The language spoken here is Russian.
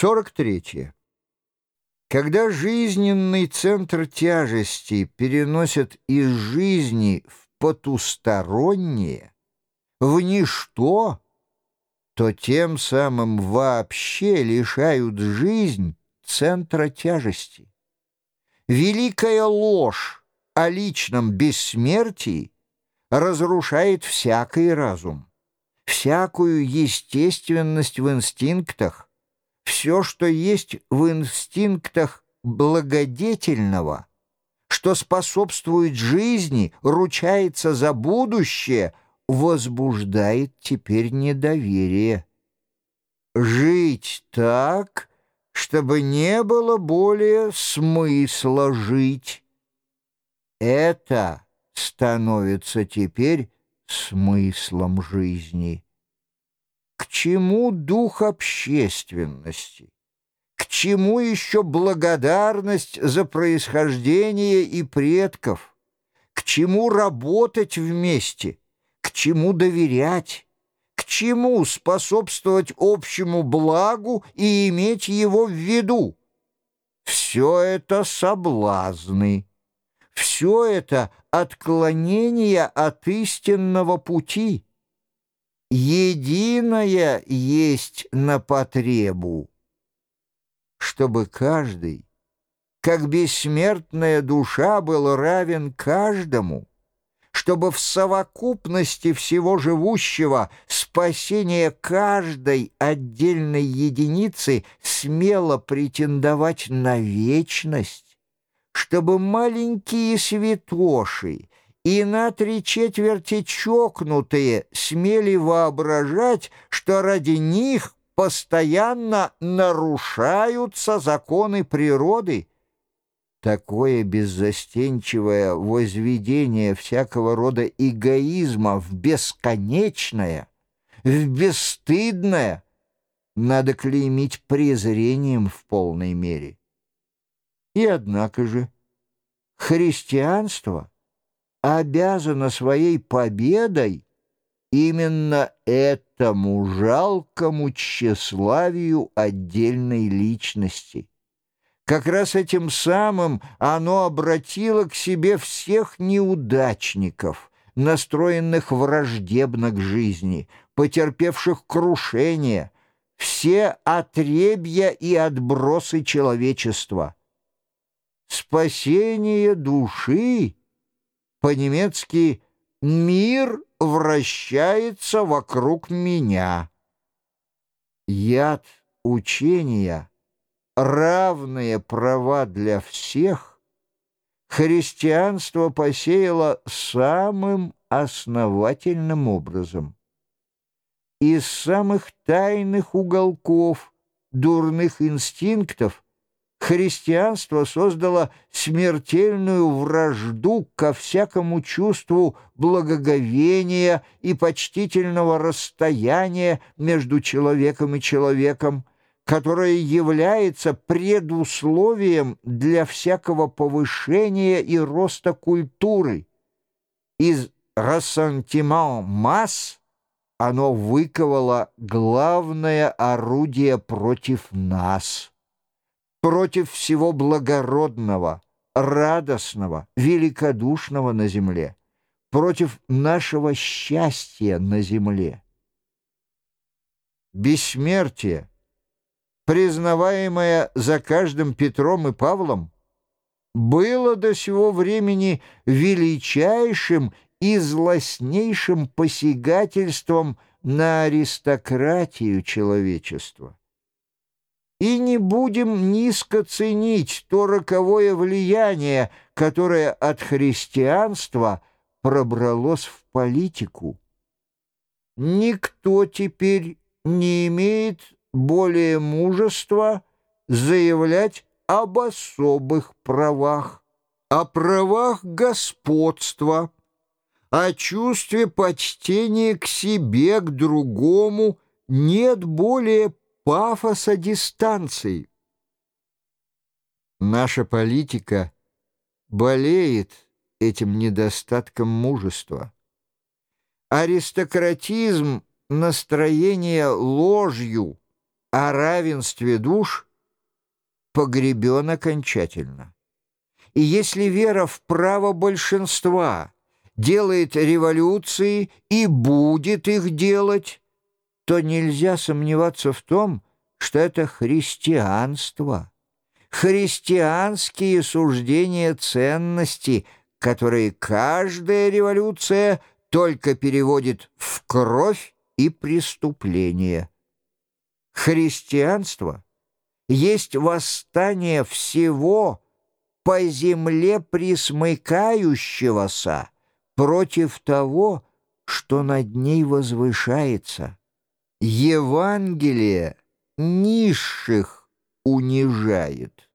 43. Когда жизненный центр тяжести переносят из жизни в потустороннее, в ничто, то тем самым вообще лишают жизнь центра тяжести. Великая ложь о личном бессмертии разрушает всякий разум, всякую естественность в инстинктах, все, что есть в инстинктах благодетельного, что способствует жизни, ручается за будущее, возбуждает теперь недоверие. Жить так, чтобы не было более смысла жить. Это становится теперь смыслом жизни чему дух общественности? К чему еще благодарность за происхождение и предков? К чему работать вместе? К чему доверять? К чему способствовать общему благу и иметь его в виду? Все это соблазны. Все это отклонение от истинного пути единое есть на потребу, чтобы каждый, как бессмертная душа, был равен каждому, чтобы в совокупности всего живущего спасение каждой отдельной единицы смело претендовать на вечность, чтобы маленькие святоши и на три четверти чокнутые смели воображать, что ради них постоянно нарушаются законы природы. Такое беззастенчивое возведение всякого рода эгоизма в бесконечное, в бесстыдное надо клеймить презрением в полной мере. И однако же христианство — обязана своей победой именно этому жалкому тщеславию отдельной личности. Как раз этим самым оно обратило к себе всех неудачников, настроенных враждебно к жизни, потерпевших крушение, все отребья и отбросы человечества. Спасение души — по-немецки «мир вращается вокруг меня». Яд учения, равные права для всех, христианство посеяло самым основательным образом. Из самых тайных уголков дурных инстинктов – христианство создало смертельную вражду ко всякому чувству благоговения и почтительного расстояния между человеком и человеком, которое является предусловием для всякого повышения и роста культуры. Из рассантимент масс оно выковало главное орудие против нас против всего благородного, радостного, великодушного на земле, против нашего счастья на земле. Бессмертие, признаваемое за каждым Петром и Павлом, было до сего времени величайшим и злостнейшим посягательством на аристократию человечества и не будем низко ценить то роковое влияние, которое от христианства пробралось в политику. Никто теперь не имеет более мужества заявлять об особых правах, о правах господства, о чувстве почтения к себе, к другому нет более пафоса дистанции. Наша политика болеет этим недостатком мужества. Аристократизм — настроение ложью, о равенстве душ погребен окончательно. И если вера в право большинства делает революции и будет их делать, то нельзя сомневаться в том, что это христианство, христианские суждения ценности, которые каждая революция только переводит в кровь и преступление. Христианство есть восстание всего по земле присмыкающегося против того, что над ней возвышается. Евангелие низших унижает.